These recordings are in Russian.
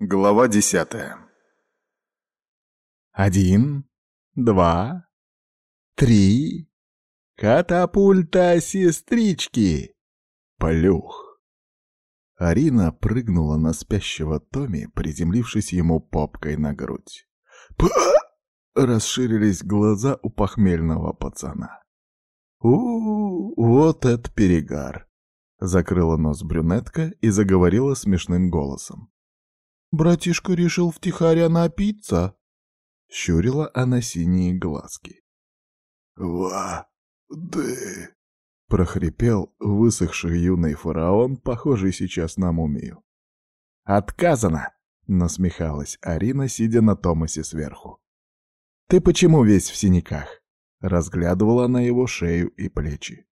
Глава десятая Один, два, три. Катапульта сестрички. Плюх. Арина прыгнула на спящего Томи, приземлившись ему попкой на грудь. Па! Расширились глаза у похмельного пацана. у, -у, -у вот это перегар! Закрыла нос брюнетка и заговорила смешным голосом. Братишка решил втихаря напиться. Щурила она синие глазки. «Ва-ды!» — прохрипел высохший юный фараон, похожий сейчас на мумию. «Отказано!» — насмехалась Арина, сидя на Томасе сверху. «Ты почему весь в синяках?» — разглядывала она его шею и плечи.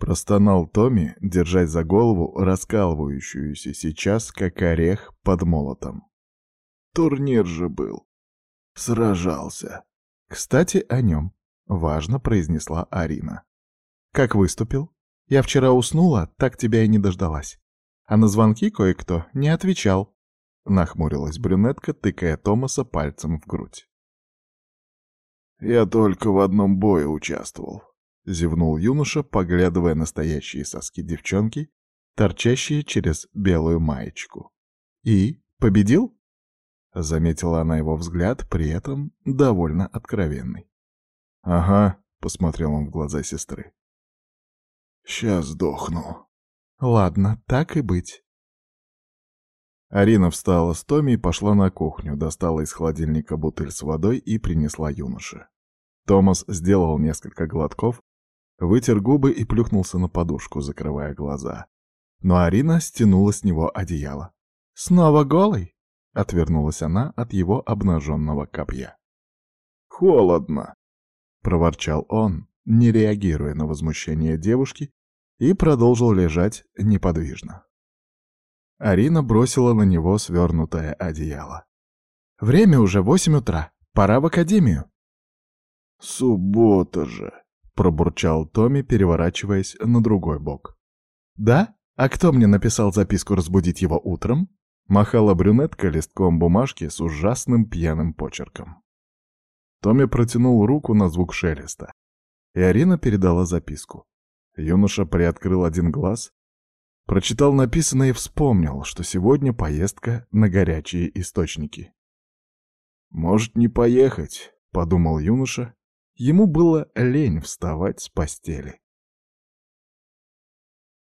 Простонал Томми, держась за голову, раскалывающуюся сейчас, как орех под молотом. Турнир же был. Сражался. Кстати, о нем. Важно произнесла Арина. Как выступил? Я вчера уснула, так тебя и не дождалась. А на звонки кое-кто не отвечал. Нахмурилась брюнетка, тыкая Томаса пальцем в грудь. Я только в одном бое участвовал. — зевнул юноша, поглядывая на стоящие соски девчонки, торчащие через белую маечку. «И? Победил?» — заметила она его взгляд, при этом довольно откровенный. «Ага», — посмотрел он в глаза сестры. «Сейчас сдохну». «Ладно, так и быть». Арина встала с Томи и пошла на кухню, достала из холодильника бутыль с водой и принесла юноше. Томас сделал несколько глотков, вытер губы и плюхнулся на подушку, закрывая глаза. Но Арина стянула с него одеяло. «Снова голый?» — отвернулась она от его обнаженного копья. «Холодно!» — проворчал он, не реагируя на возмущение девушки, и продолжил лежать неподвижно. Арина бросила на него свернутое одеяло. «Время уже восемь утра. Пора в академию». «Суббота же!» Пробурчал Томми, переворачиваясь на другой бок. «Да? А кто мне написал записку разбудить его утром?» Махала брюнетка листком бумажки с ужасным пьяным почерком. Томми протянул руку на звук шелеста, и Арина передала записку. Юноша приоткрыл один глаз, прочитал написанное и вспомнил, что сегодня поездка на горячие источники. «Может, не поехать?» — подумал юноша Ему было лень вставать с постели.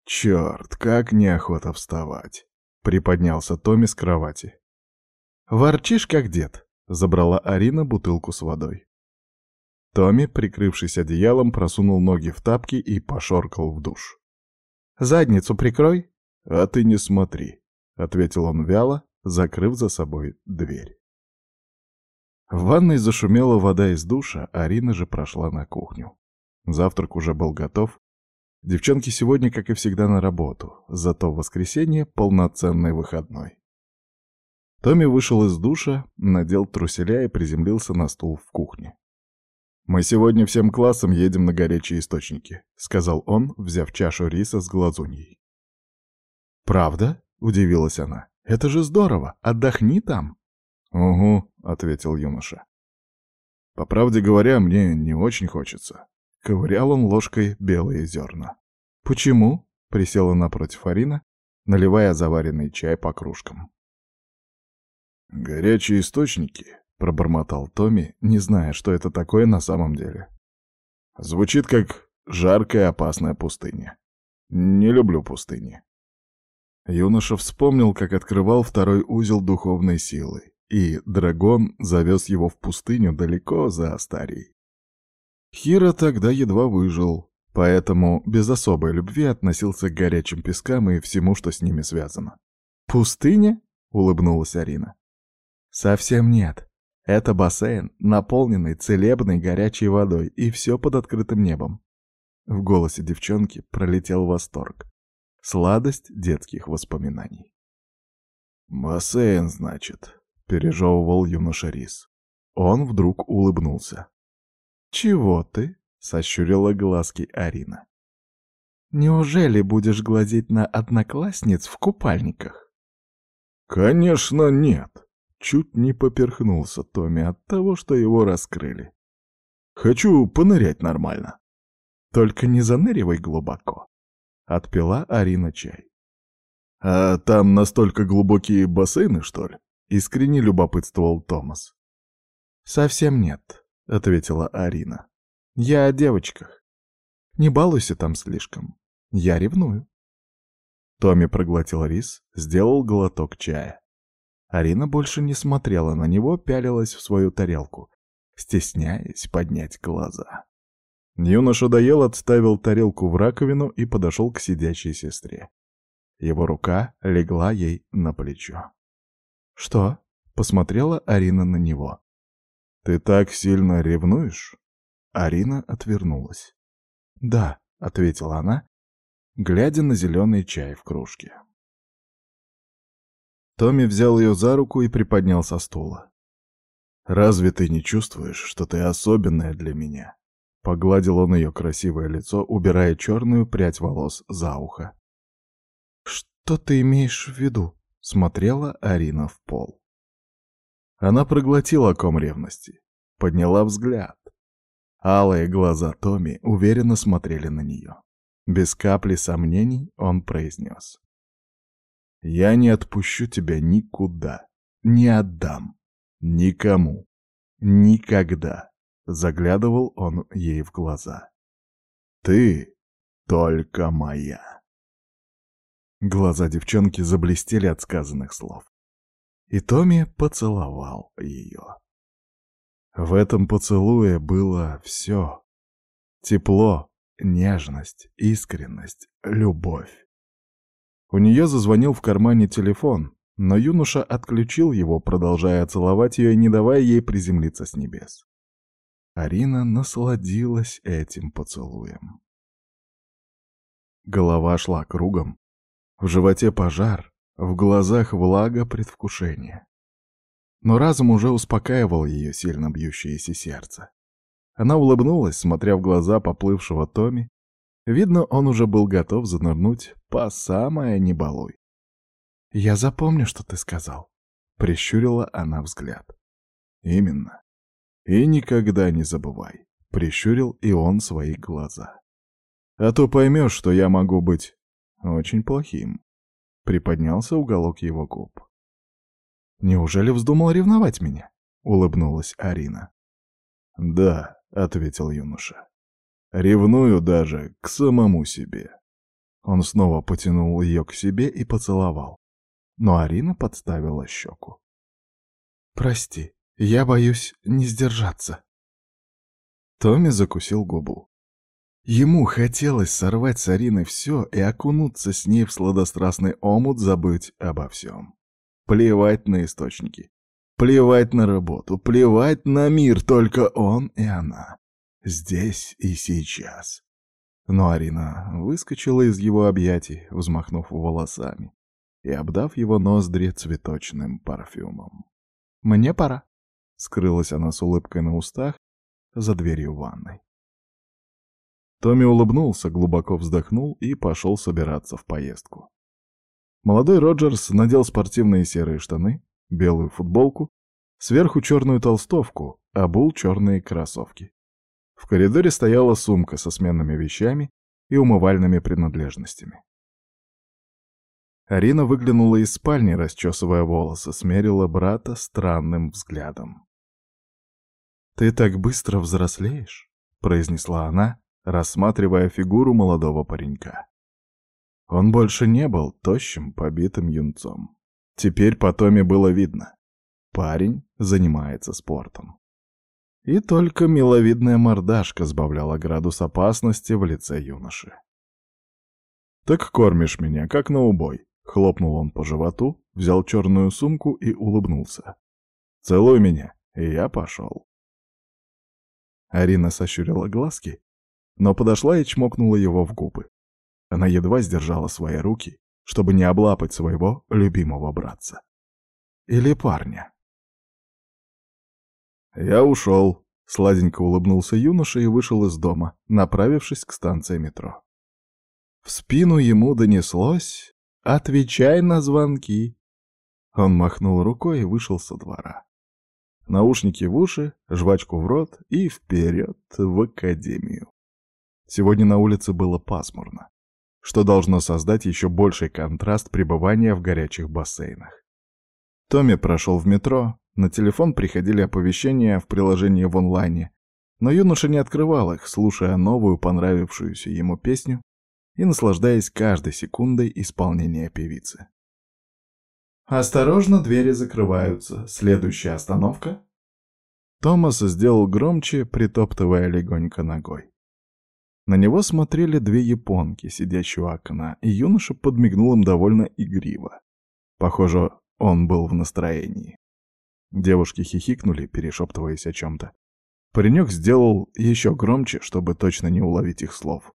«Черт, как неохота вставать!» — приподнялся Томми с кровати. «Ворчишь, как дед!» — забрала Арина бутылку с водой. Томми, прикрывшись одеялом, просунул ноги в тапки и пошоркал в душ. «Задницу прикрой!» «А ты не смотри», — ответил он вяло, закрыв за собой дверь. В ванной зашумела вода из душа, Арина же прошла на кухню. Завтрак уже был готов. Девчонки сегодня, как и всегда, на работу, зато в воскресенье полноценный выходной. Томми вышел из душа, надел труселя и приземлился на стул в кухне. «Мы сегодня всем классом едем на горячие источники», — сказал он, взяв чашу риса с глазуньей. «Правда?» — удивилась она. «Это же здорово! Отдохни там!» «Угу», — ответил юноша. «По правде говоря, мне не очень хочется». Ковырял он ложкой белые зерна. «Почему?» — присела напротив Арина, наливая заваренный чай по кружкам. «Горячие источники», — пробормотал Томми, не зная, что это такое на самом деле. «Звучит как жаркая опасная пустыня. Не люблю пустыни». Юноша вспомнил, как открывал второй узел духовной силы, и Драгон завез его в пустыню далеко за Астарией. Хира тогда едва выжил, поэтому без особой любви относился к горячим пескам и всему, что с ними связано. «Пустыня?» — улыбнулась Арина. «Совсем нет. Это бассейн, наполненный целебной горячей водой, и все под открытым небом». В голосе девчонки пролетел восторг. Сладость детских воспоминаний. «Бассейн, значит», пережевывал юноша рис. Он вдруг улыбнулся. «Чего ты?» — сощурила глазки Арина. «Неужели будешь глазеть на одноклассниц в купальниках?» «Конечно нет!» Чуть не поперхнулся Томми от того, что его раскрыли. «Хочу понырять нормально». «Только не заныривай глубоко», — отпила Арина чай. «А там настолько глубокие бассейны, что ли?» — искренне любопытствовал Томас. «Совсем нет», — ответила Арина. «Я о девочках. Не балуйся там слишком. Я ревную». Томми проглотил рис, сделал глоток чая. Арина больше не смотрела на него, пялилась в свою тарелку, стесняясь поднять глаза. Юноша доел, отставил тарелку в раковину и подошел к сидящей сестре. Его рука легла ей на плечо. «Что?» — посмотрела Арина на него. «Ты так сильно ревнуешь?» Арина отвернулась. «Да», — ответила она, глядя на зеленый чай в кружке. Томми взял ее за руку и приподнял со стула. «Разве ты не чувствуешь, что ты особенная для меня?» Погладил он ее красивое лицо, убирая черную прядь волос за ухо. «Что ты имеешь в виду?» — смотрела Арина в пол. Она проглотила ком ревности, подняла взгляд. Алые глаза Томи уверенно смотрели на нее. Без капли сомнений он произнес. «Я не отпущу тебя никуда, не отдам, никому, никогда», — заглядывал он ей в глаза. «Ты только моя». Глаза девчонки заблестели от сказанных слов. И Томми поцеловал ее. В этом поцелуе было все. Тепло, нежность, искренность, любовь. У нее зазвонил в кармане телефон, но юноша отключил его, продолжая целовать ее и не давая ей приземлиться с небес. Арина насладилась этим поцелуем. Голова шла кругом, в животе пожар, в глазах влага предвкушения. Но разум уже успокаивал ее сильно бьющееся сердце. Она улыбнулась, смотря в глаза поплывшего Томи. Видно, он уже был готов занырнуть по самое не. «Я запомню, что ты сказал», — прищурила она взгляд. «Именно. И никогда не забывай», — прищурил и он свои глаза. «А то поймешь, что я могу быть очень плохим», — приподнялся уголок его губ. Неужели вздумал ревновать меня? Улыбнулась Арина. Да, ответил юноша. Ревную даже к самому себе. Он снова потянул ее к себе и поцеловал. Но Арина подставила щеку. «Прости, я боюсь не сдержаться». Томми закусил губу. Ему хотелось сорвать с Ариной все и окунуться с ней в сладострастный омут, забыть обо всем. Плевать на источники. Плевать на работу, плевать на мир, только он и она. Здесь и сейчас. Но Арина выскочила из его объятий, взмахнув волосами и обдав его ноздри цветочным парфюмом. «Мне пора», — скрылась она с улыбкой на устах за дверью ванной. Томми улыбнулся, глубоко вздохнул и пошел собираться в поездку. Молодой Роджерс надел спортивные серые штаны, белую футболку, сверху черную толстовку, обул черные кроссовки. В коридоре стояла сумка со сменными вещами и умывальными принадлежностями. Арина выглянула из спальни, расчесывая волосы, смерила брата странным взглядом. «Ты так быстро взрослеешь?» — произнесла она, рассматривая фигуру молодого паренька. Он больше не был тощим, побитым юнцом. Теперь по Томе было видно. Парень занимается спортом. И только миловидная мордашка сбавляла градус опасности в лице юноши. «Так кормишь меня, как на убой», — хлопнул он по животу, взял черную сумку и улыбнулся. «Целуй меня», и я пошел. Арина сощурила глазки, но подошла и чмокнула его в губы. Она едва сдержала свои руки, чтобы не облапать своего любимого братца. Или парня. «Я ушел», — сладенько улыбнулся юноша и вышел из дома, направившись к станции метро. В спину ему донеслось «Отвечай на звонки». Он махнул рукой и вышел со двора. Наушники в уши, жвачку в рот и вперед в академию. Сегодня на улице было пасмурно, что должно создать еще больший контраст пребывания в горячих бассейнах. Томми прошел в метро, на телефон приходили оповещения в приложении в онлайне, но юноша не открывал их, слушая новую понравившуюся ему песню и наслаждаясь каждой секундой исполнения певицы. «Осторожно, двери закрываются. Следующая остановка?» Томас сделал громче, притоптывая легонько ногой. На него смотрели две японки, сидящие у окна, и юноша подмигнул им довольно игриво. Похоже, он был в настроении. Девушки хихикнули, перешептываясь о чем-то. Паренек сделал еще громче, чтобы точно не уловить их слов.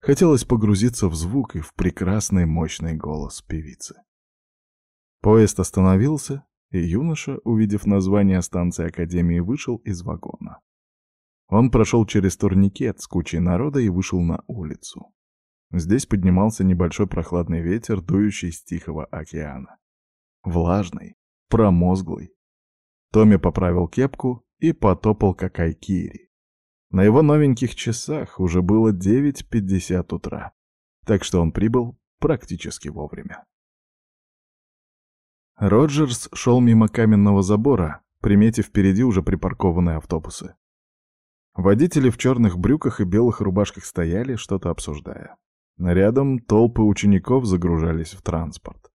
Хотелось погрузиться в звук и в прекрасный мощный голос певицы. Поезд остановился, и юноша, увидев название станции Академии, вышел из вагона. Он прошел через турникет с кучей народа и вышел на улицу. Здесь поднимался небольшой прохладный ветер, дующий с Тихого океана. Влажный, промозглый. Томми поправил кепку и потопал к Айкири. На его новеньких часах уже было 9.50 утра, так что он прибыл практически вовремя. Роджерс шел мимо каменного забора, приметив впереди уже припаркованные автобусы. Водители в черных брюках и белых рубашках стояли, что-то обсуждая. Рядом толпы учеников загружались в транспорт.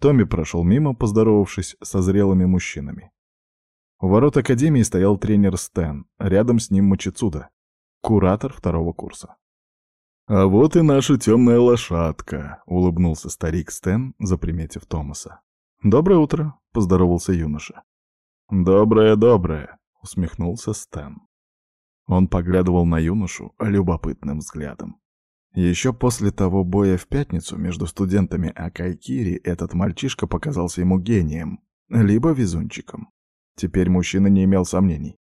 Томми прошел мимо, поздоровавшись со зрелыми мужчинами. У ворот Академии стоял тренер Стэн, рядом с ним Мачицуда, куратор второго курса. «А вот и наша темная лошадка», — улыбнулся старик Стэн, заприметив Томаса. «Доброе утро», — поздоровался юноша. «Доброе-доброе», — усмехнулся Стэн. Он поглядывал на юношу любопытным взглядом. Еще после того боя в пятницу между студентами Акайкири этот мальчишка показался ему гением, либо везунчиком. Теперь мужчина не имел сомнений.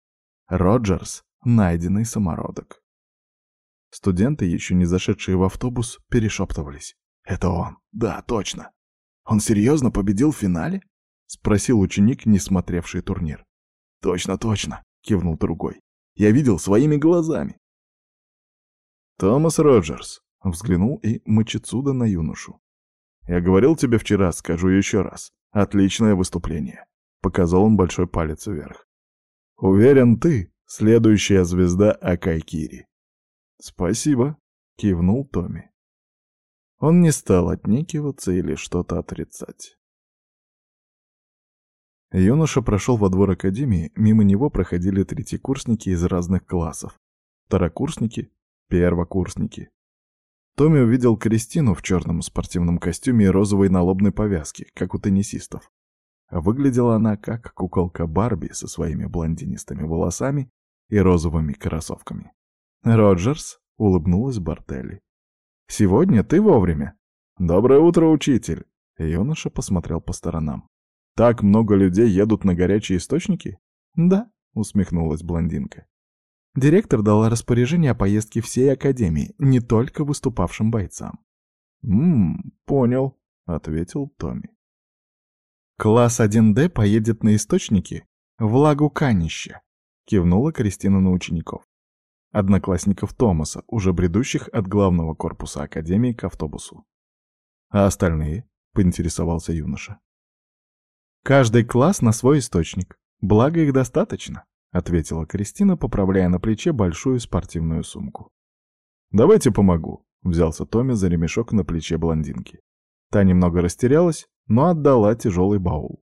Роджерс — найденный самородок. Студенты, еще не зашедшие в автобус, перешептывались. «Это он! Да, точно! Он серьезно победил в финале?» — спросил ученик, не смотревший турнир. «Точно, точно!» — кивнул другой. «Я видел своими глазами!» «Томас Роджерс», — взглянул и Мачицуда на юношу. «Я говорил тебе вчера, скажу еще раз. Отличное выступление. Показал он большой палец вверх. «Уверен, ты — следующая звезда Акайкири». «Спасибо», — кивнул Томми. Он не стал отнекиваться или что-то отрицать. Юноша прошел во двор Академии, мимо него проходили третьекурсники из разных классов, второкурсники, первокурсники. Томми увидел Кристину в черном спортивном костюме и розовой налобной повязке, как у теннисистов. Выглядела она как куколка Барби со своими блондинистыми волосами и розовыми кроссовками. «Роджерс», — улыбнулась Бартелли. «Сегодня ты вовремя». «Доброе утро, учитель!» Юноша посмотрел по сторонам. «Так много людей едут на горячие источники?» «Да», — усмехнулась блондинка. Директор дала распоряжение о поездке всей Академии, не только выступавшим бойцам. «Ммм, понял», — ответил Томми. «Класс 1D поедет на источники в лагу Канище», — кивнула Кристина на учеников. Одноклассников Томаса, уже бредущих от главного корпуса Академии к автобусу. «А остальные?» — поинтересовался юноша. «Каждый класс на свой источник. Благо их достаточно», — ответила Кристина, поправляя на плече большую спортивную сумку. «Давайте помогу», — взялся Томми за ремешок на плече блондинки. Та немного растерялась, но отдала тяжелый баул.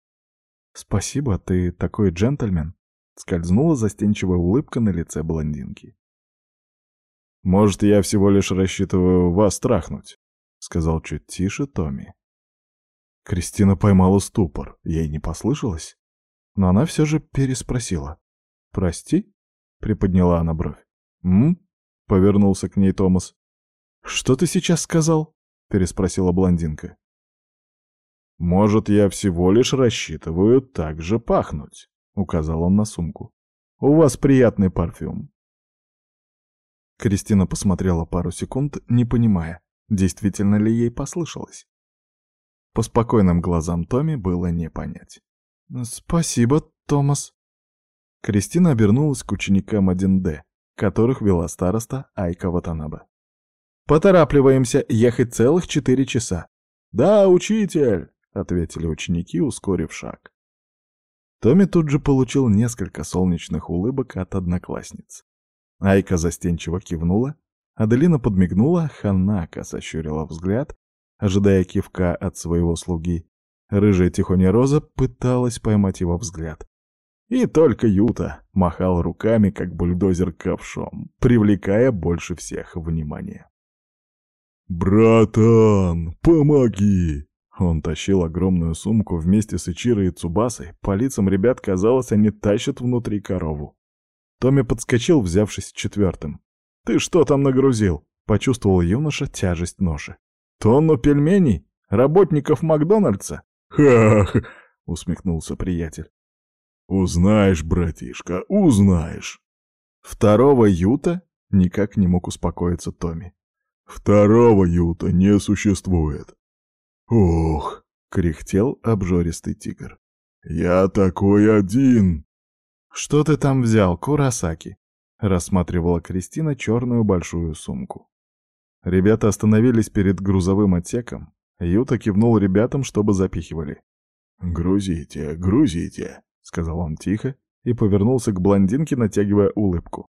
«Спасибо, ты такой джентльмен», — скользнула застенчивая улыбка на лице блондинки. «Может, я всего лишь рассчитываю вас трахнуть», — сказал чуть тише Томми. Кристина поймала ступор, ей не послышалось, но она все же переспросила. «Прости?» — приподняла она бровь. «М?» — повернулся к ней Томас. «Что ты сейчас сказал?» — переспросила блондинка. «Может, я всего лишь рассчитываю так же пахнуть», — указал он на сумку. «У вас приятный парфюм». Кристина посмотрела пару секунд, не понимая, действительно ли ей послышалось. По спокойным глазам Томми было не понять. «Спасибо, Томас». Кристина обернулась к ученикам 1Д, которых вела староста Айка Ватанаба. «Поторапливаемся, ехать целых четыре часа». «Да, учитель!» — ответили ученики, ускорив шаг. Томми тут же получил несколько солнечных улыбок от одноклассниц. Айка застенчиво кивнула, Аделина подмигнула, Ханака сощурила взгляд, ожидая кивка от своего слуги. Рыжая тихоня Роза пыталась поймать его взгляд. И только Юта махал руками, как бульдозер ковшом, привлекая больше всех внимания. «Братан, помоги!» Он тащил огромную сумку вместе с Ичиро и Цубасой. По лицам ребят казалось, они тащат внутри корову. Томми подскочил, взявшись четвертым. «Ты что там нагрузил?» — почувствовал юноша тяжесть ноши. «Тонну пельменей? Работников Макдональдса?» «Ха-ха!» — усмехнулся приятель. «Узнаешь, братишка, узнаешь!» Второго юта никак не мог успокоиться Томми. «Второго юта не существует!» «Ох!» — кряхтел обжористый тигр. «Я такой один!» «Что ты там взял, Курасаки?» — рассматривала Кристина черную большую сумку. Ребята остановились перед грузовым отсеком. Юта кивнул ребятам, чтобы запихивали. «Грузите, грузите», — сказал он тихо и повернулся к блондинке, натягивая улыбку.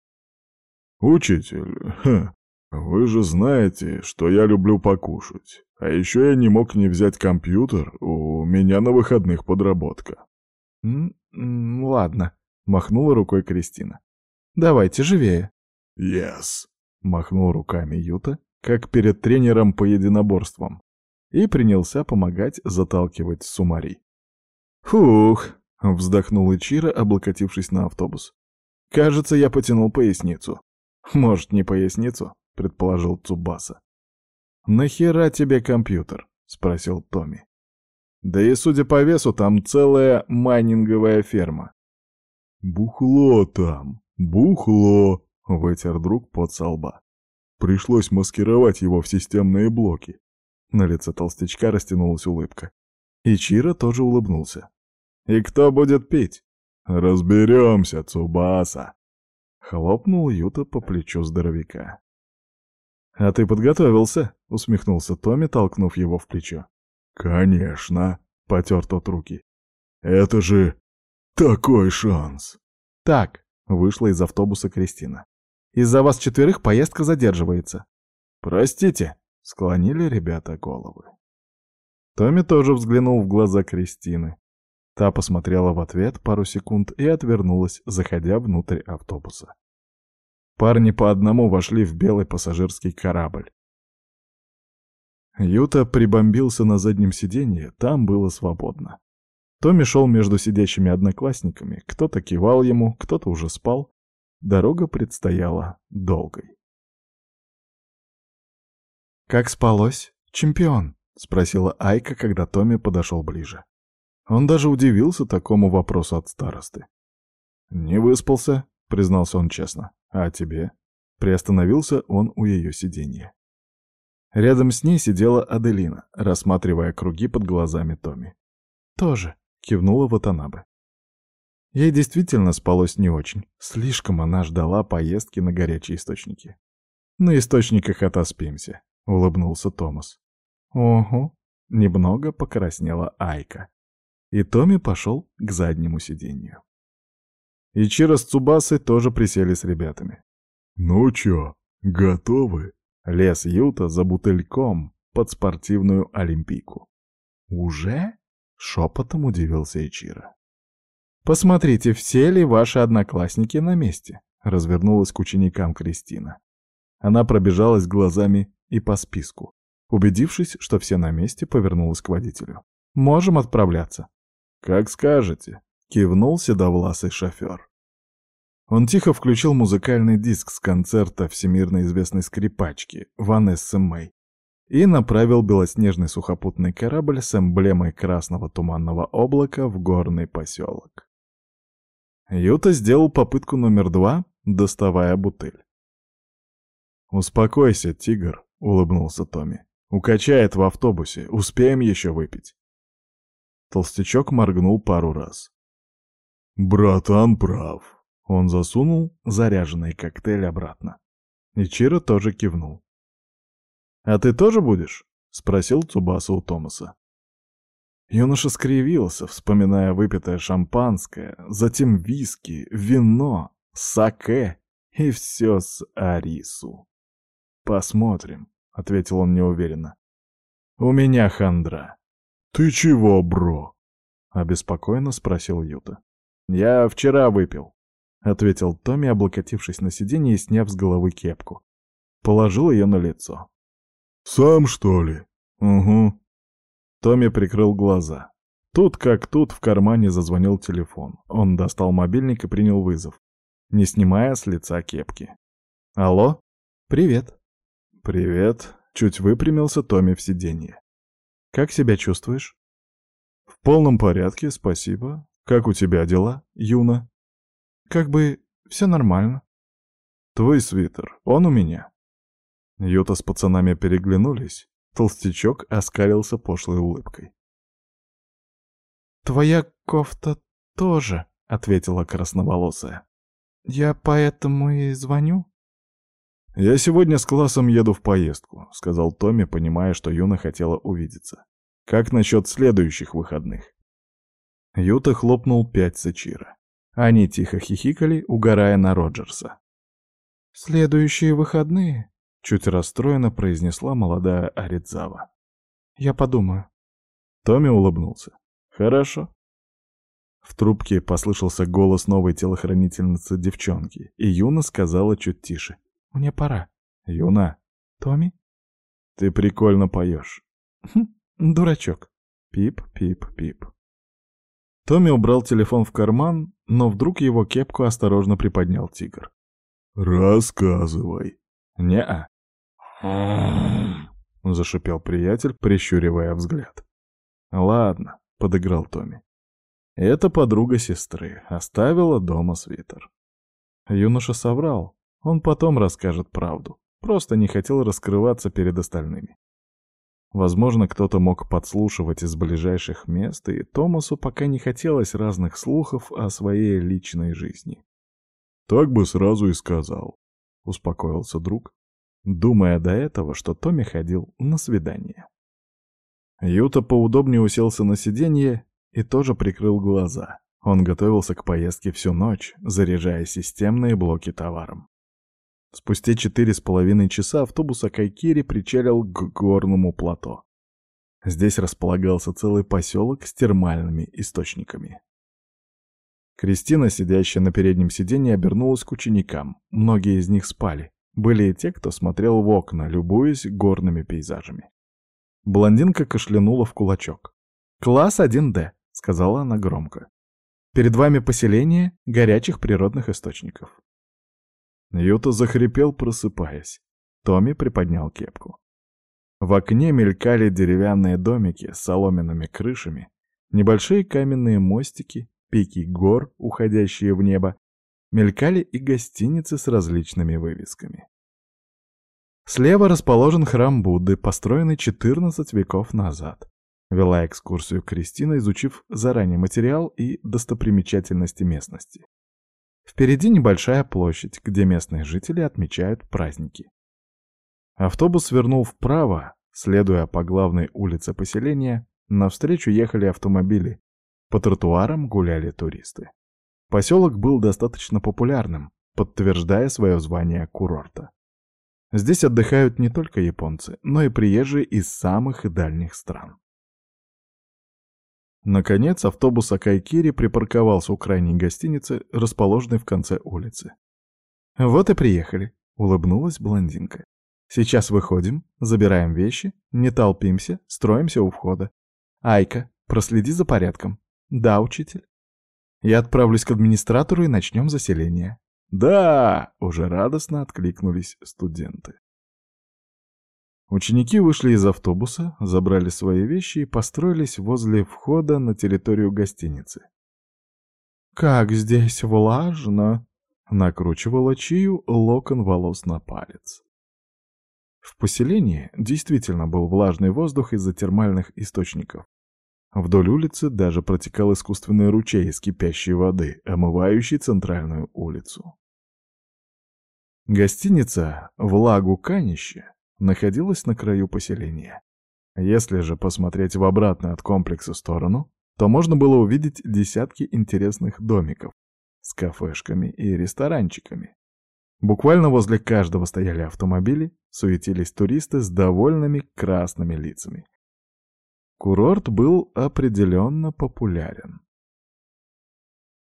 «Учитель, ха, вы же знаете, что я люблю покушать. А еще я не мог не взять компьютер, у меня на выходных подработка». «М -м, «Ладно», Махнула рукой Кристина. «Давайте живее». «Yes», — махнул руками Юта, как перед тренером по единоборствам, и принялся помогать заталкивать сумари. «Фух», — вздохнул Ичиро, облокотившись на автобус. «Кажется, я потянул поясницу». «Может, не поясницу?» — предположил Цубаса. «Нахера тебе компьютер?» — спросил Томми. «Да и, судя по весу, там целая майнинговая ферма. «Бухло там, бухло!» — вытер друг под со лба. Пришлось маскировать его в системные блоки. На лице толстячка растянулась улыбка. И Чира тоже улыбнулся. «И кто будет пить?» «Разберемся, Цубаса!» Хлопнул Юта по плечу здоровяка. «А ты подготовился?» — усмехнулся Томми, толкнув его в плечо. «Конечно!» — потер тот руки. «Это же такой шанс!» «Так», — вышла из автобуса Кристина. «Из-за вас четверых поездка задерживается». «Простите», — склонили ребята головы. Томми тоже взглянул в глаза Кристины. Та посмотрела в ответ пару секунд и отвернулась, заходя внутрь автобуса. Парни по одному вошли в белый пассажирский корабль. Юта прибомбился на заднем сиденье, там было свободно. Томми шел между сидящими одноклассниками, кто-то кивал ему, кто-то уже спал. Дорога предстояла долгой. «Как спалось, чемпион?» — спросила Айка, когда Томми подошел ближе. Он даже удивился такому вопросу от старосты. «Не выспался», — признался он честно. «А тебе?» Приостановился он у ее сиденья. Рядом с ней сидела Аделина, рассматривая круги под глазами Томми. «Тоже», — кивнула Ватанабе. Ей действительно спалось не очень. Слишком она ждала поездки на горячие источники. «На источниках отоспимся», — улыбнулся Томас. «Ого», — немного покраснела Айка. И Томми пошел к заднему сиденью. Ичиро с Цубасой тоже присели с ребятами. «Ну чё, готовы?» Лес Юта за бутыльком под спортивную олимпийку. «Уже?» Шепотом удивился Ичиро. «Посмотрите, все ли ваши одноклассники на месте?» Развернулась к ученикам Кристина. Она пробежалась глазами и по списку. Убедившись, что все на месте, повернулась к водителю. «Можем отправляться». «Как скажете», — кивнул седовласый шофер. Он тихо включил музыкальный диск с концерта всемирно известной скрипачки Ванессы Мэй и направил белоснежный сухопутный корабль с эмблемой красного туманного облака в горный поселок. Юта сделал попытку номер два, доставая бутыль. «Успокойся, тигр», — улыбнулся Томми. Укачает в автобусе, успеем еще выпить. Толстячок моргнул пару раз. «Братан прав». Он засунул заряженный коктейль обратно. Ичиро тоже кивнул. «А ты тоже будешь?» — спросил Цубаса у Томаса. Юноша скривился, вспоминая выпитое шампанское, затем виски, вино, саке и все с Арису. «Посмотрим», — ответил он неуверенно. «У меня хандра». «Ты чего, бро?» — обеспокоенно спросил Юта. «Я вчера выпил», — ответил Томми, облокотившись на сиденье и сняв с головы кепку. Положил ее на лицо. «Сам, что ли?» «Угу». Томми прикрыл глаза. Тут как тут в кармане зазвонил телефон. Он достал мобильник и принял вызов, не снимая с лица кепки. «Алло? Привет». «Привет», — чуть выпрямился Томми в сиденье. «Как себя чувствуешь?» «В полном порядке, спасибо. Как у тебя дела, Юна?» «Как бы все нормально». «Твой свитер, он у меня». Юта с пацанами переглянулись. Толстячок оскалился пошлой улыбкой. «Твоя кофта тоже», — ответила красноволосая. «Я поэтому и звоню». «Я сегодня с классом еду в поездку», — сказал Томми, понимая, что Юна хотела увидеться. «Как насчет следующих выходных?» Юта хлопнул пять сычира. Они тихо хихикали, угорая на Роджерса. «Следующие выходные?» — чуть расстроенно произнесла молодая Аридзава. «Я подумаю». Томми улыбнулся. «Хорошо». В трубке послышался голос новой телохранительницы девчонки, и Юна сказала чуть тише. «Мне пора». «Юна». «Томми?» «Ты прикольно поешь». «Хм, дурачок». Пип-пип-пип. Томми убрал телефон в карман, но вдруг его кепку осторожно приподнял тигр. «Рассказывай». «Не-а». Зашипел приятель, прищуривая взгляд. «Ладно», — подыграл Томми. «Это подруга сестры. Оставила дома свитер». Юноша соврал. Он потом расскажет правду. Просто не хотел раскрываться перед остальными. Возможно, кто-то мог подслушивать из ближайших мест, и Томасу пока не хотелось разных слухов о своей личной жизни. «Так бы сразу и сказал», — успокоился друг, думая до этого, что Томми ходил на свидание. Юта поудобнее уселся на сиденье и тоже прикрыл глаза. Он готовился к поездке всю ночь, заряжая системные блоки товаром. Спустя четыре с половиной часа автобус Акайкири причалил к горному плато. Здесь располагался целый поселок с термальными источниками. Кристина, сидящая на переднем сиденье, обернулась к ученикам. Многие из них спали. Были и те, кто смотрел в окна, любуясь горными пейзажами. Блондинка кашлянула в кулачок. «Класс 1D», — сказала она громко. «Перед вами поселение горячих природных источников. Юта захрипел, просыпаясь. Томми приподнял кепку. В окне мелькали деревянные домики с соломенными крышами, небольшие каменные мостики, пики гор, уходящие в небо, мелькали и гостиницы с различными вывесками. Слева расположен храм Будды, построенный 14 веков назад. Вела экскурсию Кристина, изучив заранее материал и достопримечательности местности. Впереди небольшая площадь, где местные жители отмечают праздники. Автобус свернул вправо, следуя по главной улице поселения, навстречу ехали автомобили, по тротуарам гуляли туристы. Поселок был достаточно популярным, подтверждая свое звание курорта. Здесь отдыхают не только японцы, но и приезжие из самых дальних стран. Наконец, автобус Акайкири припарковался у крайней гостиницы, расположенной в конце улицы. «Вот и приехали», — улыбнулась блондинка. «Сейчас выходим, забираем вещи, не толпимся, строимся у входа. Айка, проследи за порядком. Да, учитель. Я отправлюсь к администратору и начнем заселение». «Да!» — уже радостно откликнулись студенты. Ученики вышли из автобуса, забрали свои вещи и построились возле входа на территорию гостиницы. «Как здесь влажно!» — накручивала Чию локон волос на палец. В поселении действительно был влажный воздух из-за термальных источников. Вдоль улицы даже протекал искусственный ручей из кипящей воды, омывающий центральную улицу. Гостиница «Влагу Канище» находилась на краю поселения. Если же посмотреть в обратную от комплекса сторону, то можно было увидеть десятки интересных домиков с кафешками и ресторанчиками. Буквально возле каждого стояли автомобили, суетились туристы с довольными красными лицами. Курорт был определенно популярен.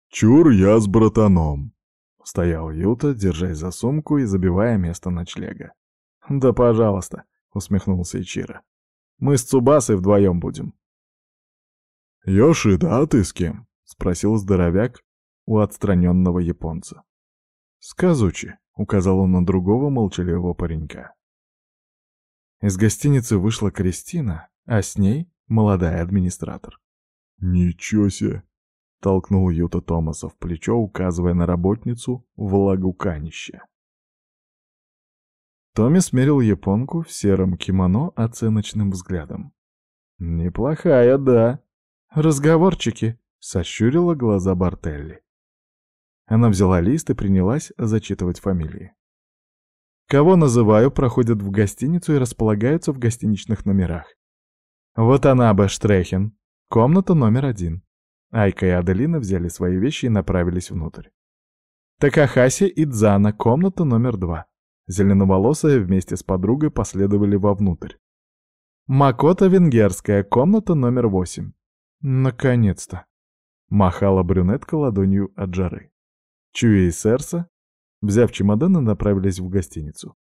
«Чур я с братаном», — стоял Юта, держась за сумку и забивая место ночлега. «Да пожалуйста», — усмехнулся Ичиро. «Мы с Цубасой вдвоем будем». «Йошида, а ты с кем?» — спросил здоровяк у отстраненного японца. «Сказучи», — указал он на другого молчаливого паренька. Из гостиницы вышла Кристина, а с ней молодая администратор. «Ничего себе!» — толкнул Юта Томаса в плечо, указывая на работницу влагуканища. Томми смерил японку в сером кимоно оценочным взглядом. «Неплохая, да. Разговорчики», — сощурила глаза Бартелли. Она взяла лист и принялась зачитывать фамилии. Кого называю, проходят в гостиницу и располагаются в гостиничных номерах. Вот она, Штрехен, комната номер один. Айка и Аделина взяли свои вещи и направились внутрь. Такахаси и Дзана, комната номер два. Зеленоволосая вместе с подругой последовали вовнутрь. Макота Венгерская, комната номер восемь. Наконец-то. Махала брюнетка ладонью от жары. Чуи и Серса, взяв чемоданы, направились в гостиницу.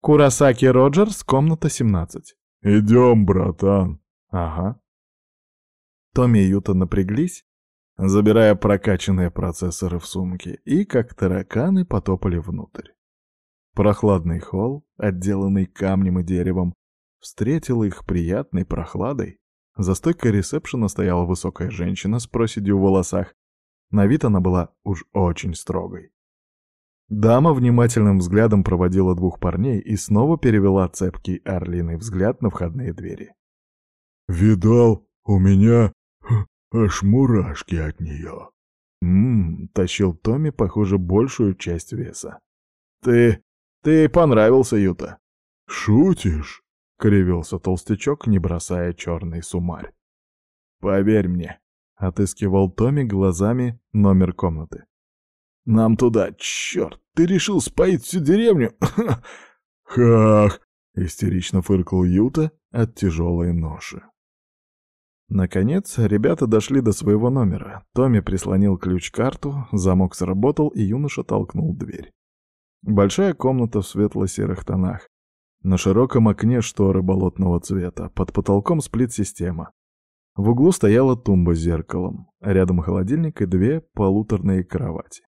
Курасаки Роджерс, комната 17. «Идем, братан». «Ага». Томми и Юта напряглись, забирая прокачанные процессоры в сумки, и, как тараканы, потопали внутрь. Прохладный холл, отделанный камнем и деревом, встретил их приятной прохладой. За стойкой ресепшена стояла высокая женщина с проседью в волосах, на вид она была уж очень строгой. Дама внимательным взглядом проводила двух парней и снова перевела цепкий орлиный взгляд на входные двери. «Видал, у меня аж мурашки от нее». «Ммм», — тащил Томми, похоже, большую часть веса. «Ты... ты понравился, Юта». «Шутишь?» — кривился толстячок, не бросая черный сумарь. «Поверь мне, Отыскивал Томми глазами номер комнаты. «Нам туда, черт! Ты решил споить всю деревню?» «Хах!» — истерично фыркал Юта от тяжелой ноши. Наконец, ребята дошли до своего номера. Томми прислонил ключ-карту, замок сработал, и юноша толкнул дверь. Большая комната в светло-серых тонах. На широком окне шторы болотного цвета, под потолком сплит-система. В углу стояла тумба с зеркалом, рядом холодильник и две полуторные кровати.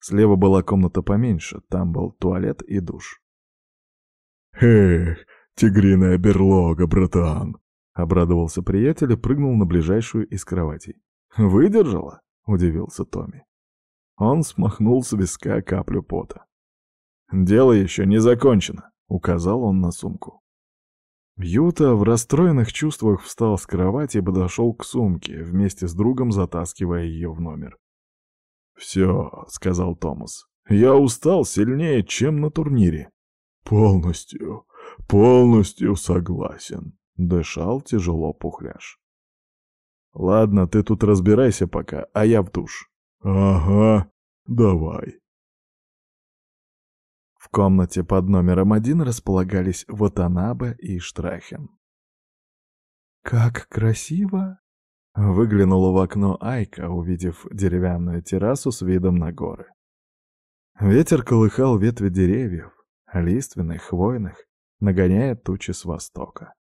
Слева была комната поменьше, там был туалет и душ. «Эх, тигриная берлога, братан!» — обрадовался приятель и прыгнул на ближайшую из кроватей. «Выдержала?» — удивился Томми. Он смахнул с виска каплю пота. «Дело еще не закончено», — указал он на сумку. Юта в расстроенных чувствах встал с кровати и подошел к сумке, вместе с другом затаскивая ее в номер. «Все», — сказал Томас, — «я устал сильнее, чем на турнире». «Полностью, полностью согласен», — дышал тяжело пухляш. «Ладно, ты тут разбирайся пока, а я в душ». «Ага, давай». В комнате под номером один располагались Ватанабе и Штрахен. «Как красиво!» — выглянула в окно Айка, увидев деревянную террасу с видом на горы. Ветер колыхал ветви деревьев, лиственных, хвойных, нагоняя тучи с востока.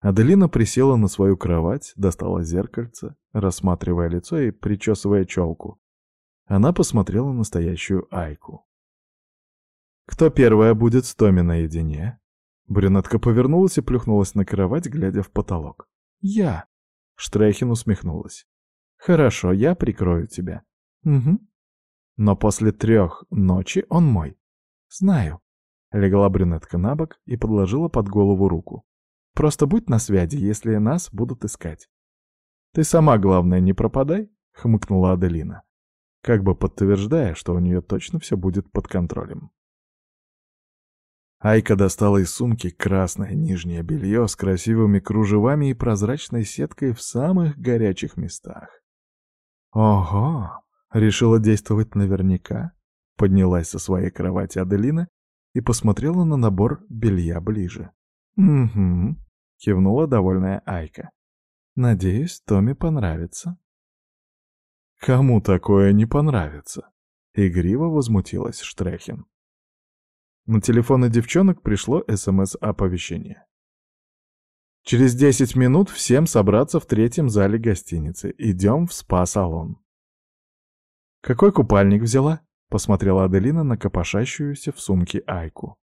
Аделина присела на свою кровать, достала зеркальце, рассматривая лицо и причесывая челку. Она посмотрела на настоящую Айку. Кто первая будет с Томи наедине? Брюнетка повернулась и плюхнулась на кровать, глядя в потолок. Я. Штрехин усмехнулась. Хорошо, я прикрою тебя. Угу. Но после трех ночи он мой. Знаю. Легла брюнетка на бок и подложила под голову руку. «Просто будь на связи, если нас будут искать». «Ты сама, главное, не пропадай», — хмыкнула Аделина, как бы подтверждая, что у нее точно все будет под контролем. Айка достала из сумки красное нижнее белье с красивыми кружевами и прозрачной сеткой в самых горячих местах. «Ого!» — решила действовать наверняка. Поднялась со своей кровати Аделина и посмотрела на набор белья ближе. «Угу», — кивнула довольная Айка. «Надеюсь, Томе понравится». «Кому такое не понравится?» — игриво возмутилась Штрехин. На телефоны девчонок пришло СМС-оповещение. Через десять минут всем собраться в третьем зале гостиницы. Идем в спа-салон. «Какой купальник взяла?» — посмотрела Аделина на копошащуюся в сумке Айку.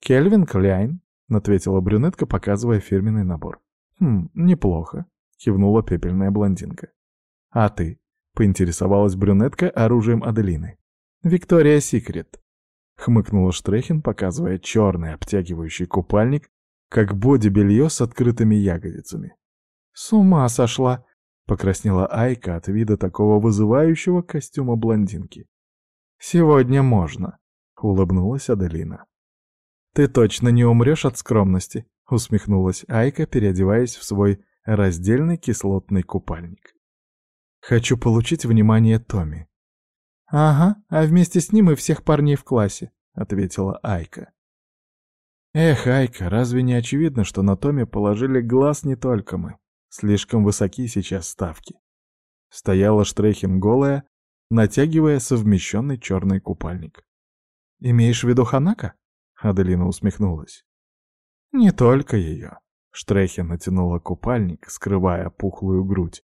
«Кельвин Кляйн», — ответила брюнетка, показывая фирменный набор. «Хм, неплохо», — кивнула пепельная блондинка. «А ты?» — поинтересовалась брюнетка оружием Аделины. «Виктория Секрет», — хмыкнула Штрехин, показывая черный обтягивающий купальник, как боди-белье с открытыми ягодицами. «С ума сошла!» — покраснела Айка от вида такого вызывающего костюма блондинки. «Сегодня можно», — улыбнулась Аделина. «Ты точно не умрешь от скромности», — усмехнулась Айка, переодеваясь в свой раздельный кислотный купальник. «Хочу получить внимание Томи». «Ага, а вместе с ним и всех парней в классе», — ответила Айка. «Эх, Айка, разве не очевидно, что на Томе положили глаз не только мы? Слишком высоки сейчас ставки». Стояла Штрейхин голая, натягивая совмещенный черный купальник. «Имеешь в виду Ханака?» — Аделина усмехнулась. «Не только ее». Штрехи натянула купальник, скрывая пухлую грудь.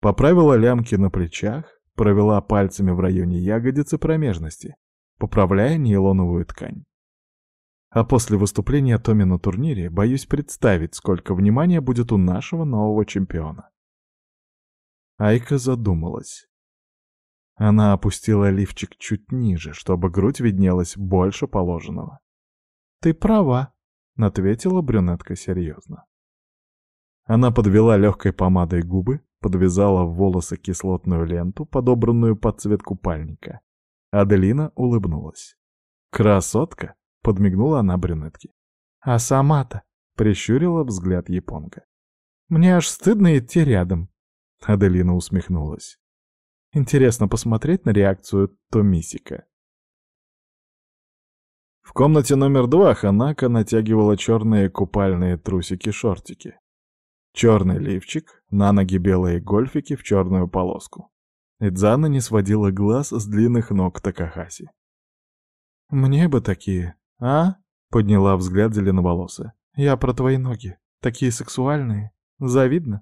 Поправила лямки на плечах, провела пальцами в районе ягодицы промежности, поправляя нейлоновую ткань. А после выступления Томи на турнире боюсь представить, сколько внимания будет у нашего нового чемпиона. Айка задумалась. Она опустила лифчик чуть ниже, чтобы грудь виднелась больше положенного. «Ты права», — ответила брюнетка серьезно. Она подвела легкой помадой губы, подвязала в волосы кислотную ленту, подобранную под цвет купальника. Аделина улыбнулась. «Красотка!» — подмигнула она брюнетке. «А сама-то?» — прищурила взгляд японка. «Мне аж стыдно идти рядом». Аделина усмехнулась. Интересно посмотреть на реакцию Томисика. В комнате номер два Ханака натягивала черные купальные трусики-шортики. Черный лифчик, на ноги белые гольфики в черную полоску. Идзана не сводила глаз с длинных ног Такахаси. «Мне бы такие, а?» — подняла взгляд зеленоволосая. «Я про твои ноги. Такие сексуальные. Завидно?»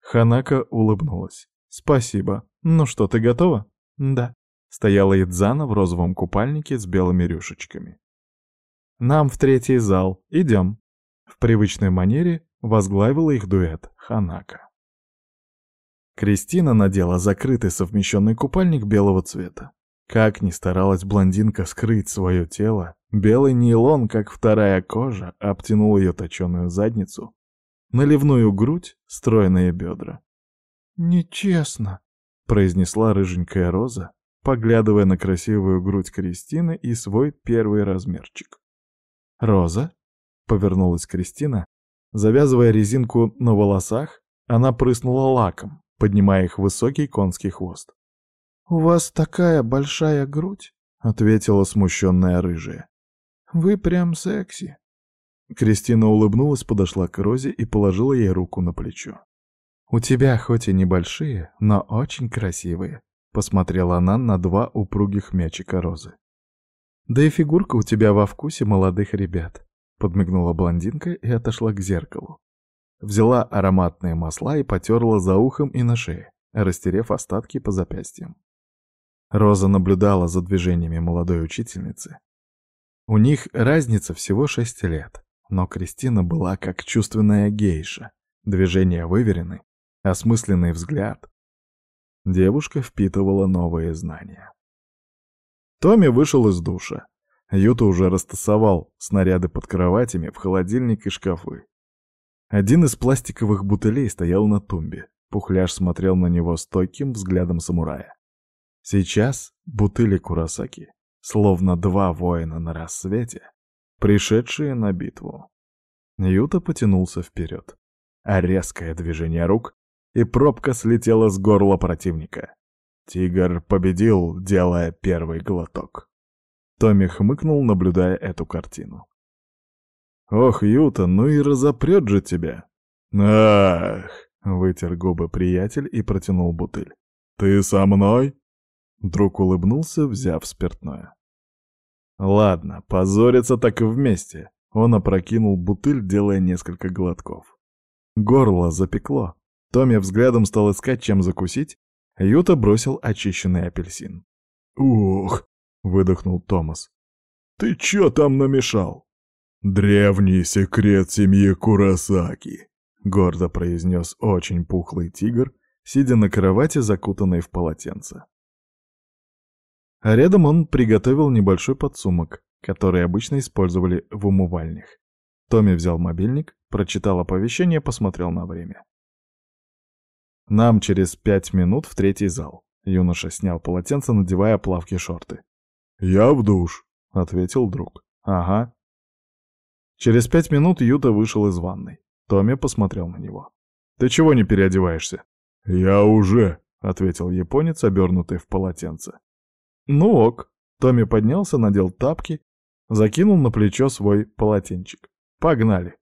Ханака улыбнулась. «Спасибо. Ну что, ты готова?» «Да». Стояла Идзана в розовом купальнике с белыми рюшечками. «Нам в третий зал. Идем». В привычной манере возглавила их дуэт Ханака. Кристина надела закрытый совмещенный купальник белого цвета. Как ни старалась блондинка скрыть свое тело, белый нейлон, как вторая кожа, обтянул ее точеную задницу, наливную грудь, стройные бедра. «Нечестно», — произнесла рыженькая роза, поглядывая на красивую грудь Кристины и свой первый размерчик. «Роза?» — повернулась Кристина. Завязывая резинку на волосах, она прыснула лаком, поднимая их высокий конский хвост. «У вас такая большая грудь», — ответила смущенная рыжая. «Вы прям секси». Кристина улыбнулась, подошла к Розе и положила ей руку на плечо. «У тебя хоть и небольшие, но очень красивые», — посмотрела она на два упругих мячика розы. «Да и фигурка у тебя во вкусе молодых ребят», — подмигнула блондинка и отошла к зеркалу. Взяла ароматные масла и потерла за ухом и на шее, растерев остатки по запястьям. Роза наблюдала за движениями молодой учительницы. У них разница всего шесть лет, но Кристина была как чувственная гейша, движения выверены, осмысленный взгляд. Девушка впитывала новые знания. Томми вышел из душа. Юта уже растасовал снаряды под кроватями, в холодильник и шкафы. Один из пластиковых бутылей стоял на тумбе. Пухляш смотрел на него стойким взглядом самурая. Сейчас бутыли Курасаки, словно два воина на рассвете, пришедшие на битву. Юта потянулся вперед, а резкое движение рук, и пробка слетела с горла противника. Тигр победил, делая первый глоток. Томми хмыкнул, наблюдая эту картину. «Ох, Юта, ну и разопрет же тебя!» «Ах!» — вытер губы приятель и протянул бутыль. «Ты со мной?» Друг улыбнулся, взяв спиртное. «Ладно, позориться так и вместе!» Он опрокинул бутыль, делая несколько глотков. Горло запекло. Томми взглядом стал искать, чем закусить. Юта бросил очищенный апельсин. «Ух!» — выдохнул Томас. «Ты чё там намешал?» «Древний секрет семьи Курасаки», — гордо произнес очень пухлый тигр, сидя на кровати, закутанной в полотенце. А рядом он приготовил небольшой подсумок, который обычно использовали в умывальнях. Томми взял мобильник, прочитал оповещение, посмотрел на время. «Нам через пять минут в третий зал». Юноша снял полотенце, надевая плавки-шорты. «Я в душ», — ответил друг. «Ага». Через пять минут Юта вышел из ванной. Томми посмотрел на него. «Ты чего не переодеваешься?» «Я уже», — ответил японец, обернутый в полотенце. «Ну ок». Томми поднялся, надел тапки, закинул на плечо свой полотенчик. «Погнали».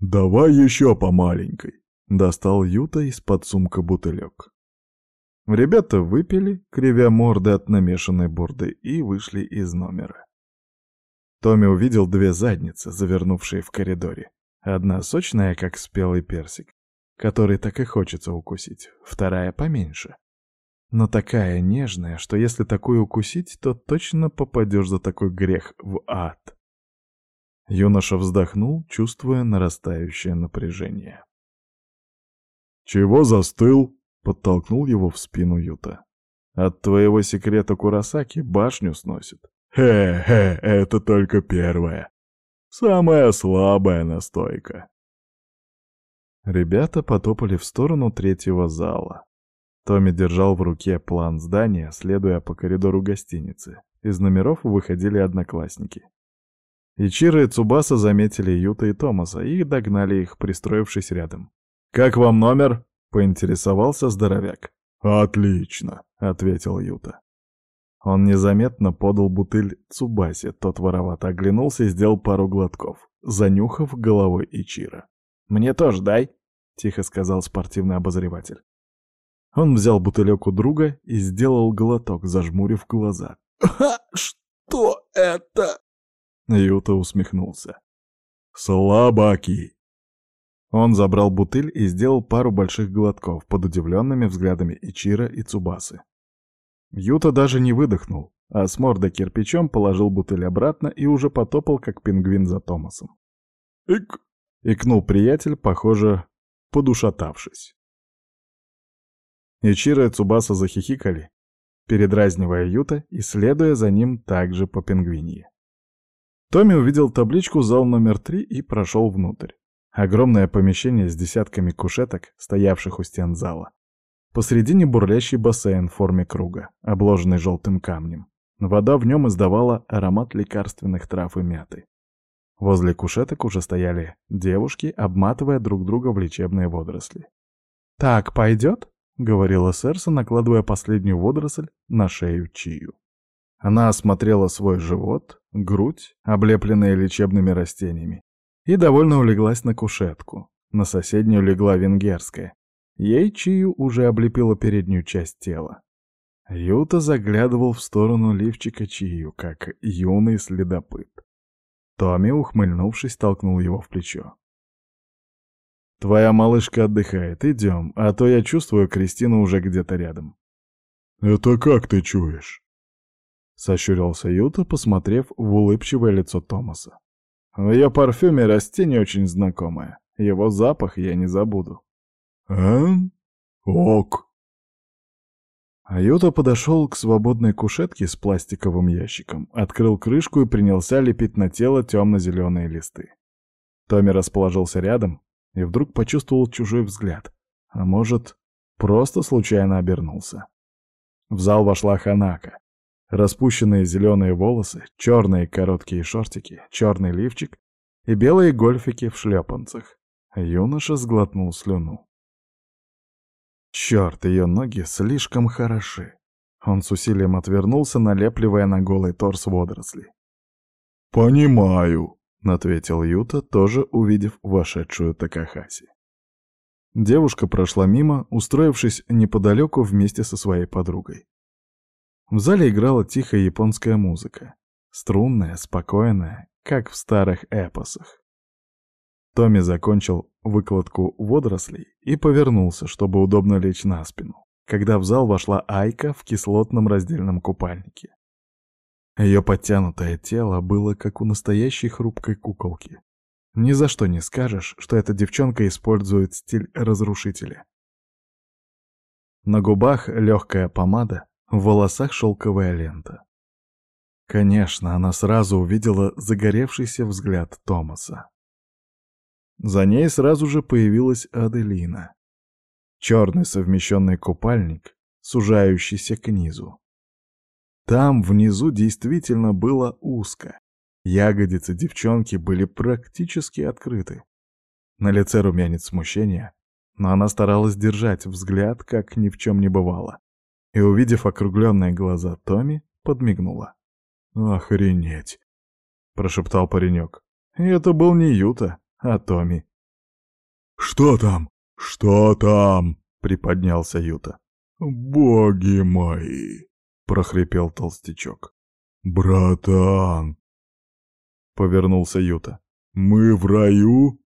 «Давай еще по маленькой», — достал Юта из-под сумка бутылек. Ребята выпили, кривя морды от намешанной бурды, и вышли из номера. Томми увидел две задницы, завернувшие в коридоре. Одна сочная, как спелый персик, который так и хочется укусить, вторая поменьше. Но такая нежная, что если такую укусить, то точно попадешь за такой грех в ад. Юноша вздохнул, чувствуя нарастающее напряжение. «Чего застыл?» Подтолкнул его в спину Юта. От твоего секрета Курасаки башню сносит. Хе-хе, это только первое. Самая слабая настойка. Ребята потопали в сторону третьего зала. Томми держал в руке план здания, следуя по коридору гостиницы. Из номеров выходили одноклассники. Ичиро и Цубаса заметили Юта и Томаса и догнали их, пристроившись рядом. «Как вам номер?» — поинтересовался здоровяк. «Отлично», — ответил Юта. Он незаметно подал бутыль Цубасе, тот воровато оглянулся и сделал пару глотков, занюхав головой Ичира. «Мне тоже дай», — тихо сказал спортивный обозреватель. Он взял бутылек у друга и сделал глоток, зажмурив глаза. «Ха! Что это?» Юта усмехнулся. «Слабаки!» Он забрал бутыль и сделал пару больших глотков под удивленными взглядами Ичира и Цубасы. Юта даже не выдохнул, а с мордой кирпичом положил бутыль обратно и уже потопал, как пингвин за Томасом. «Ик!» — икнул приятель, похоже, подушатавшись. Ичиро и Цубаса захихикали, передразнивая Юта и следуя за ним также по пингвинье. Томми увидел табличку «Зал номер три» и прошел внутрь. Огромное помещение с десятками кушеток, стоявших у стен зала. Посредине бурлящий бассейн в форме круга, обложенный желтым камнем. Вода в нем издавала аромат лекарственных трав и мяты. Возле кушеток уже стояли девушки, обматывая друг друга в лечебные водоросли. «Так пойдет?» — говорила Серса, накладывая последнюю водоросль на шею Чию. Она осмотрела свой живот, грудь, облепленные лечебными растениями, и довольно улеглась на кушетку. На соседнюю легла венгерская. Ей чию уже облепила переднюю часть тела. Юта заглядывал в сторону лифчика чию, как юный следопыт. Томми, ухмыльнувшись, толкнул его в плечо. «Твоя малышка отдыхает, идем, а то я чувствую, Кристина уже где-то рядом». «Это как ты чуешь?» Сощурился Юта, посмотрев в улыбчивое лицо Томаса. В ее парфюме растение очень знакомое. Его запах я не забуду. «А? Ок!» Аюта подошел к свободной кушетке с пластиковым ящиком, открыл крышку и принялся лепить на тело темно-зеленые листы. Томми расположился рядом и вдруг почувствовал чужой взгляд. А может, просто случайно обернулся. В зал вошла Ханака. Распущенные зеленые волосы, черные короткие шортики, черный лифчик и белые гольфики в шлепанцах. Юноша сглотнул слюну. Черт, ее ноги слишком хороши. Он с усилием отвернулся, налепливая на голый торс водоросли. «Понимаю», — ответил Юта, тоже увидев вошедшую Такахаси. Девушка прошла мимо, устроившись неподалеку вместе со своей подругой. В зале играла тихая японская музыка. Струнная, спокойная, как в старых эпосах. Томми закончил выкладку водорослей и повернулся, чтобы удобно лечь на спину, когда в зал вошла Айка в кислотном раздельном купальнике. Ее подтянутое тело было как у настоящей хрупкой куколки. Ни за что не скажешь, что эта девчонка использует стиль разрушителя. На губах легкая помада, в волосах шелковая лента. Конечно, она сразу увидела загоревшийся взгляд Томаса. За ней сразу же появилась Аделина. Черный совмещенный купальник, сужающийся к низу. Там внизу действительно было узко, Ягодицы девчонки были практически открыты. На лице румянец смущения, но она старалась держать взгляд, как ни в чем не бывало. И, увидев округленные глаза Томи, подмигнула. «Охренеть!» — прошептал паренек. И это был не Юта, а Томи. «Что там? Что там?» — приподнялся Юта. «Боги мои!» — прохрипел толстячок. «Братан, повернулся Юта. «Мы в раю?»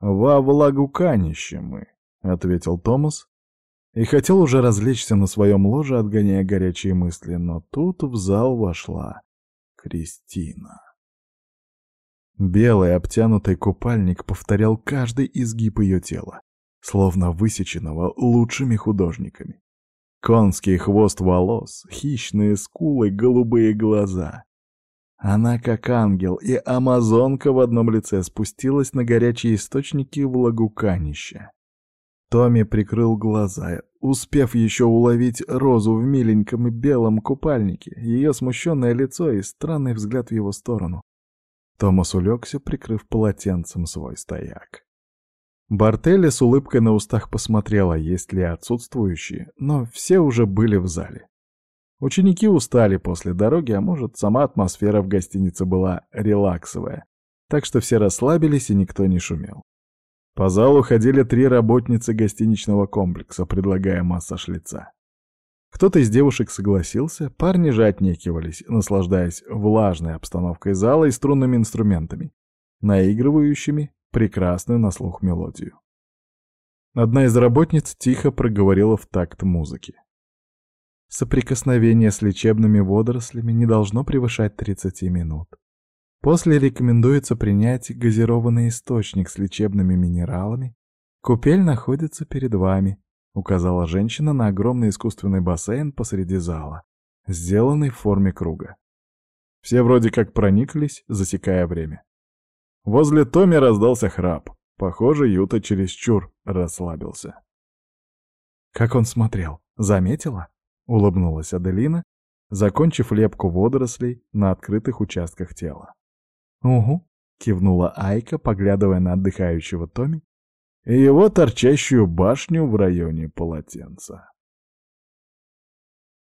«Во влагуканище мы», — ответил Томас, и хотел уже развлечься на своем ложе, отгоняя горячие мысли, но тут в зал вошла Кристина. Белый обтянутый купальник повторял каждый изгиб ее тела, словно высеченного лучшими художниками. Конский хвост волос, хищные скулы, голубые глаза. Она, как ангел и амазонка в одном лице, спустилась на горячие источники влагуканища. Томми прикрыл глаза, успев еще уловить розу в миленьком и белом купальнике, ее смущенное лицо и странный взгляд в его сторону. Томас улегся, прикрыв полотенцем свой стояк. Бартелли с улыбкой на устах посмотрела, есть ли отсутствующие, но все уже были в зале. Ученики устали после дороги, а может, сама атмосфера в гостинице была релаксовая, так что все расслабились и никто не шумел. По залу ходили три работницы гостиничного комплекса, предлагая массаж лица. Кто-то из девушек согласился, парни же отнекивались, наслаждаясь влажной обстановкой зала и струнными инструментами, наигрывающими прекрасную на слух мелодию. Одна из работниц тихо проговорила в такт музыки. Соприкосновение с лечебными водорослями не должно превышать 30 минут. После рекомендуется принять газированный источник с лечебными минералами. Купель находится перед вами, указала женщина на огромный искусственный бассейн посреди зала, сделанный в форме круга. Все вроде как прониклись, засекая время. Возле Томи раздался храп. Похоже, Юта чересчур расслабился. Как он смотрел, заметила? — улыбнулась Аделина, закончив лепку водорослей на открытых участках тела. «Угу», — кивнула Айка, поглядывая на отдыхающего Томи и его торчащую башню в районе полотенца.